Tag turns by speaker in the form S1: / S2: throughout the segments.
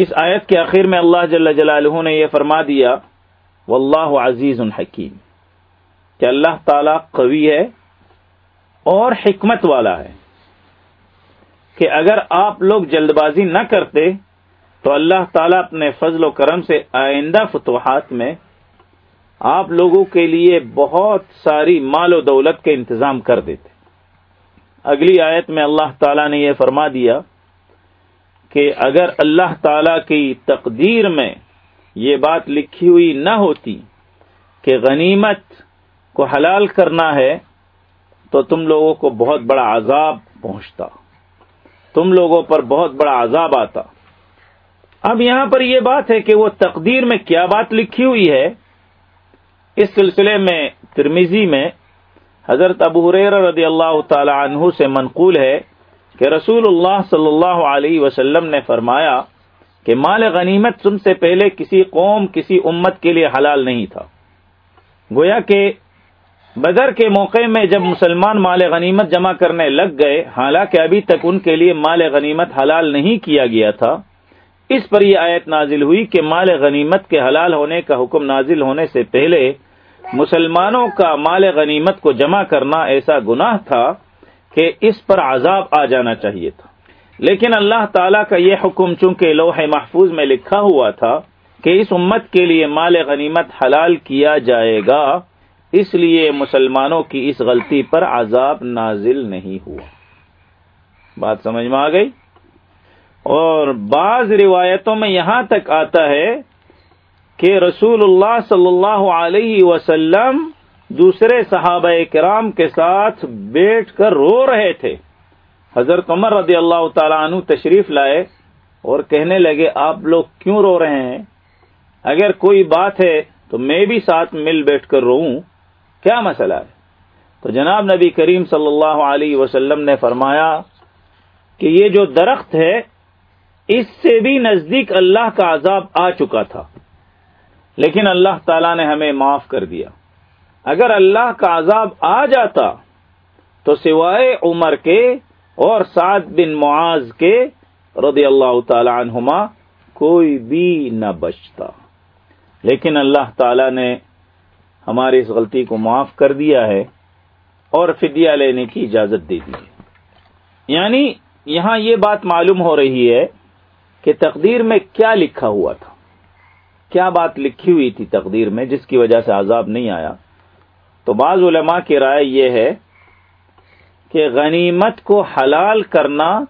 S1: اس آیت کے آخر میں اللہ جل جلالہ نے یہ فرما دیا، واللہ عزیز الحکیم کہ اللہ تعالی قوی ہے اور حکمت والا ہے۔ کہ اگر آپ لوگ جلد بازی نہ کرتے، تو اللہ تعالیٰ اپنے فضل و کرم سے آئندہ فتوحات میں آپ لوگوں کے لیے بہت ساری مال و دولت کے انتظام کر دیتے۔ اگلی آیت میں اللہ تعالیٰ نے یہ فرما دیا کہ اگر اللہ تعالی کی تقدیر میں یہ بات لکھی ہوئی نہ ہوتی کہ غنیمت کو حلال کرنا ہے، تو تم لوگوں کو بہت بڑا عذاب پہنچتا۔ تم لوگوں پر بہت بڑا عذاب آتا۔ اب یہاں پر یہ بات ہے کہ وہ تقدیر میں کیا بات لکھی ہوئی ہے۔ اس سلسلے میں ترمیزی میں حضرت ابو حریر رضی اللہ تعالی عنہ سے منقول ہے۔ کہ رسول اللہ صلی اللہ علیہ وسلم نے فرمایا کہ مال غنیمت تم سے پہلے کسی قوم، کسی امت کے لیے حلال نہیں تھا۔ گویا کہ بدر کے موقع میں جب مسلمان مال غنیمت جمع کرنے لگ گئے، حالانکہ ابھی تک ان کے لیے مال غنیمت حلال نہیں کیا گیا تھا، اس پر یہ آیت نازل ہوئی کہ مال غنیمت کے حلال ہونے کا حکم نازل ہونے سے پہلے مسلمانوں کا مال غنیمت کو جمع کرنا ایسا گناہ تھا کہ اس پر عذاب آ جانا چاہیے تھا۔ لیکن اللہ تعالیٰ کا یہ حکم چونکہ لوح محفوظ میں لکھا ہوا تھا کہ اس امت کے لیے مال غنیمت حلال کیا جائے گا، اس لیے مسلمانوں کی اس غلطی پر عذاب نازل نہیں ہوا۔ بات سمجھ میں آ گئی؟ اور بعض روایتوں میں یہاں تک آتا ہے کہ رسول اللہ صلی اللہ علیہ وسلم دوسرے صحابہ کرام کے ساتھ بیٹھ کر رو رہے تھے۔ حضرت عمر رضی اللہ تعالیٰ عنہ تشریف لائے اور کہنے لگے، آپ لوگ کیوں رو رہے ہیں؟ اگر کوئی بات ہے تو میں بھی ساتھ مل بیٹھ کر رو کیا مسئلہ ہے؟ تو جناب نبی کریم صلی اللہ علیہ وسلم نے فرمایا کہ یہ جو درخت ہے، اس سے بھی نزدیک اللہ کا عذاب آ چکا تھا۔ لیکن اللہ تعالی نے ہمیں معاف کر دیا۔ اگر اللہ کا عذاب آ جاتا تو سوائے عمر کے اور سعد بن معاذ کے رضی اللہ تعالی عنہما کوئی بھی نہ بچتا۔ لیکن اللہ تعالی نے ہماری اس غلطی کو معاف کر دیا ہے اور فدیہ لینے کی اجازت دے دی ہے۔ یعنی یہاں یہ بات معلوم ہو رہی ہے کہ تقدیر میں کیا لکھا ہوا تھا۔ کیا بات لکھی ہوئی تھی تقدیر میں جس کی وجہ سے عذاب نہیں آیا؟ تو بعض علماء کی رائے یہ ہے کہ غنیمت کو حلال کرنا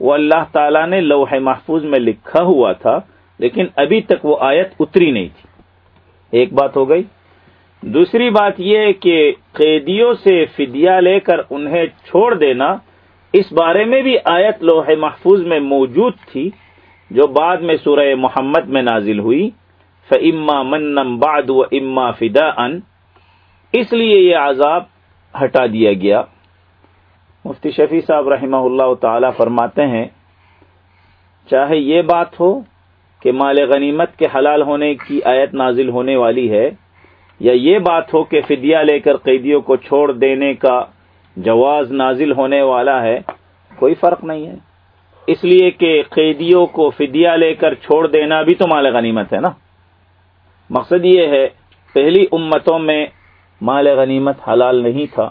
S1: وہ اللہ تعالی نے لوح محفوظ میں لکھا ہوا تھا، لیکن ابھی تک وہ آیت اتری نہیں تھی۔ ایک بات ہو گئی۔ دوسری بات یہ کہ قیدیوں سے فدیہ لے کر انہیں چھوڑ دینا اس بارے میں بھی آیت لوح محفوظ میں موجود تھی، جو بعد میں سورہ محمد میں نازل ہوئی۔ فما منم باد و اما فدا ان اس لیے یہ عذاب ہٹا دیا گیا۔ مفتی شفیع صاحب رحمہ اللہ تعالی فرماتے ہیں، چاہے یہ بات ہو کہ مال غنیمت کے حلال ہونے کی آیت نازل ہونے والی ہے، یا یہ بات ہو کہ فدیہ لے کر قیدیوں کو چھوڑ دینے کا جواز نازل ہونے والا ہے، کوئی فرق نہیں ہے۔ اس لیے کہ قیدیوں کو فدیہ لے کر چھوڑ دینا بھی تو مال غنیمت ہے نا۔ مقصد یہ ہے، پہلی امتوں میں مال غنیمت حلال نہیں تھا۔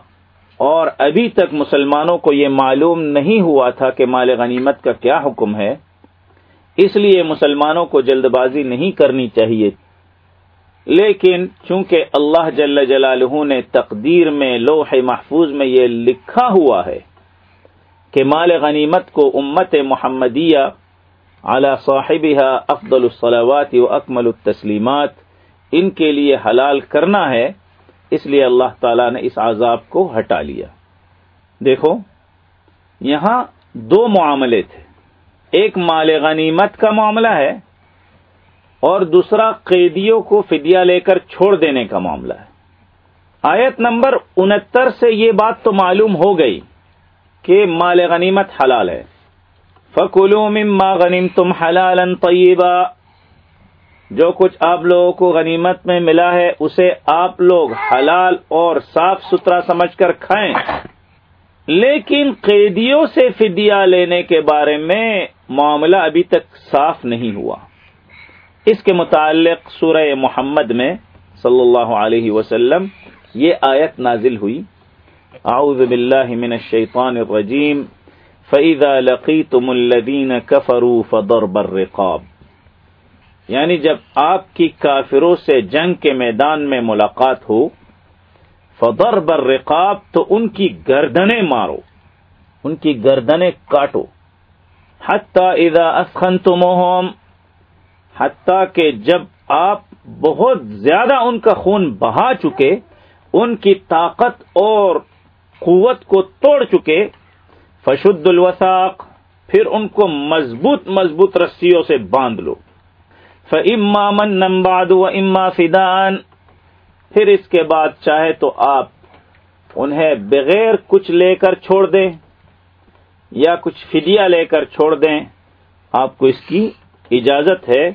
S1: اور ابھی تک مسلمانوں کو یہ معلوم نہیں ہوا تھا کہ مال غنیمت کا کیا حکم ہے۔ اس لیے مسلمانوں کو جلد بازی نہیں کرنی چاہیے۔ لیکن چونکہ اللہ جل جلالہ نے تقدیر میں لوح محفوظ میں یہ لکھا ہوا ہے کہ مال غنیمت کو امت محمدیہ اعلی صاحبہ افضل الصلاوات و اکمل التسلیمات، ان کے لیے حلال کرنا ہے۔ اس لیے اللہ تعالی نے اس عذاب کو ہٹا لیا۔ دیکھو، یہاں دو معاملے تھے۔ ایک مال غنیمت کا معاملہ ہے اور دوسرا قیدیوں کو فدیہ لے کر چھوڑ دینے کا معاملہ ہے۔ آیت نمبر انہتر سے یہ بات تو معلوم ہو گئی کہ مال غنیمت حلال ہے۔ فکلو مما غنیم تم حلال طیبہ جو کچھ آپ لوگوں کو غنیمت میں ملا ہے، اسے آپ لوگ حلال اور صاف ستھرا سمجھ کر کھائیں۔ لیکن قیدیوں سے فدیہ لینے کے بارے میں معاملہ ابھی تک صاف نہیں ہوا۔ اس کے متعلق سورہ محمد میں صلی اللہ علیہ وسلم یہ آیت نازل ہوئی۔ اعوذ باللہ من الشیطان الرجیم۔ فَإِذَا لَقِيتُمُ الَّذِينَ كَفَرُوا فَضَرْبَ الرِّقَابِ۔ یعنی جب آپ کی کافروں سے جنگ کے میدان میں ملاقات ہو، فضرب الرقاب، تو ان کی گردنیں مارو، ان کی گردنیں کاٹو، حتی اذا اسخنتموہم، حتی کہ جب آپ بہت زیادہ ان کا خون بہا چکے، ان کی طاقت اور قوت کو توڑ چکے، فشد الوساق پھر ان کو مضبوط مضبوط رسیوں سے باندھ لو۔ فما من نمباد و اما فدان پھر اس کے بعد چاہے تو آپ انہیں بغیر کچھ لے کر چھوڑ دیں یا کچھ فدیہ لے کر چھوڑ دیں۔ آپ کو اس کی اجازت ہے۔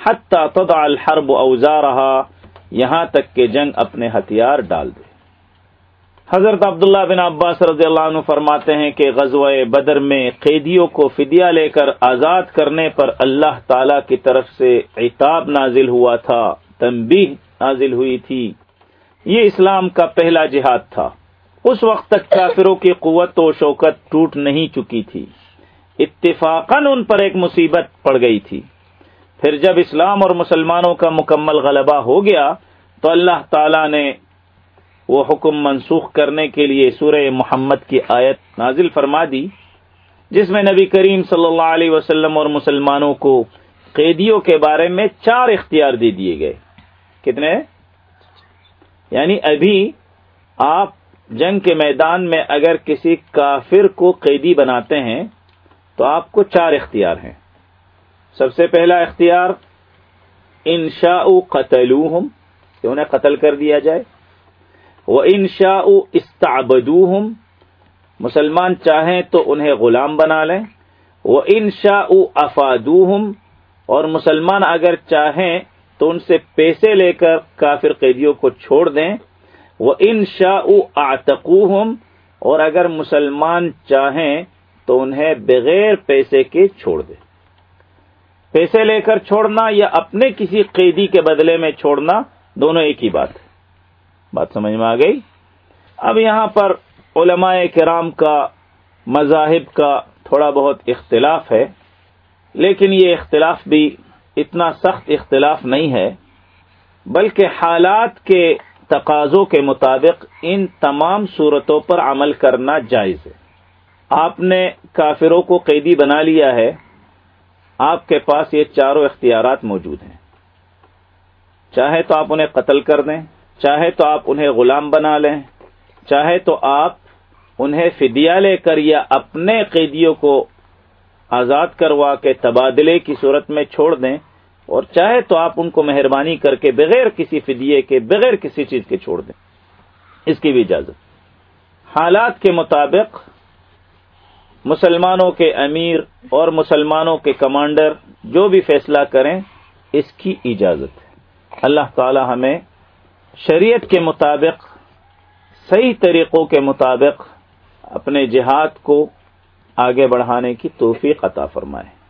S1: حتی تضع الحرب اوزارها یہاں تک کہ جنگ اپنے ہتھیار ڈال دے۔ حضرت عبداللہ بن عباس رضی اللہ عنہ فرماتے ہیں کہ غزوہ بدر میں قیدیوں کو فدیہ لے کر آزاد کرنے پر اللہ تعالی کی طرف سے عتاب نازل ہوا تھا، تنبیہ نازل ہوئی تھی۔ یہ اسلام کا پہلا جہاد تھا۔ اس وقت تک کافروں کی قوت و شوکت ٹوٹ نہیں چکی تھی۔ اتفاقاً ان پر ایک مصیبت پڑ گئی تھی۔ پھر جب اسلام اور مسلمانوں کا مکمل غلبہ ہو گیا تو اللہ تعالی نے وہ حکم منسوخ کرنے کے لیے سورہ محمد کی آیت نازل فرما دی، جس میں نبی کریم صلی اللہ علیہ وسلم اور مسلمانوں کو قیدیوں کے بارے میں چار اختیار دے دیے گئے۔ کتنے؟ یعنی ابھی آپ جنگ کے میدان میں اگر کسی کافر کو قیدی بناتے ہیں، تو آپ کو چار اختیار ہیں۔ سب سے پہلا اختیار انشاء قتل کہ انہیں قتل کر دیا جائے۔ وہ انشا استعبدو مسلمان چاہیں تو انہیں غلام بنا لیں۔ وہ انشا افادو اور مسلمان اگر چاہیں تو ان سے پیسے لے کر کافر قیدیوں کو چھوڑ دیں۔ وہ انشا آتقو اور اگر مسلمان چاہیں تو انہیں بغیر پیسے کے چھوڑ دیں۔ پیسے لے کر چھوڑنا یا اپنے کسی قیدی کے بدلے میں چھوڑنا دونوں ایک ہی بات ہے۔ بات سمجھ میں آ گئی؟ اب یہاں پر علماء کرام کا مذاہب کا تھوڑا بہت اختلاف ہے، لیکن یہ اختلاف بھی اتنا سخت اختلاف نہیں ہے، بلکہ حالات کے تقاضوں کے مطابق ان تمام صورتوں پر عمل کرنا جائز ہے۔ آپ نے کافروں کو قیدی بنا لیا ہے، آپ کے پاس یہ چاروں اختیارات موجود ہیں۔ چاہے تو آپ انہیں قتل کر دیں۔ چاہے تو آپ انہیں غلام بنا لیں، چاہے تو آپ انہیں فدیہ لے کر یا اپنے قیدیوں کو آزاد کروا کے تبادلے کی صورت میں چھوڑ دیں، اور چاہے تو آپ ان کو مہربانی کر کے بغیر کسی فدیے کے، بغیر کسی چیز کے چھوڑ دیں۔ اس کی بھی اجازت۔ حالات کے مطابق مسلمانوں کے امیر اور مسلمانوں کے کمانڈر جو بھی فیصلہ کریں، اس کی اجازت ہے۔ اللہ تعالی ہمیں شریعت کے مطابق، صحیح طریقوں کے مطابق اپنے جہاد کو آگے بڑھانے کی توفیق عطا فرمائے۔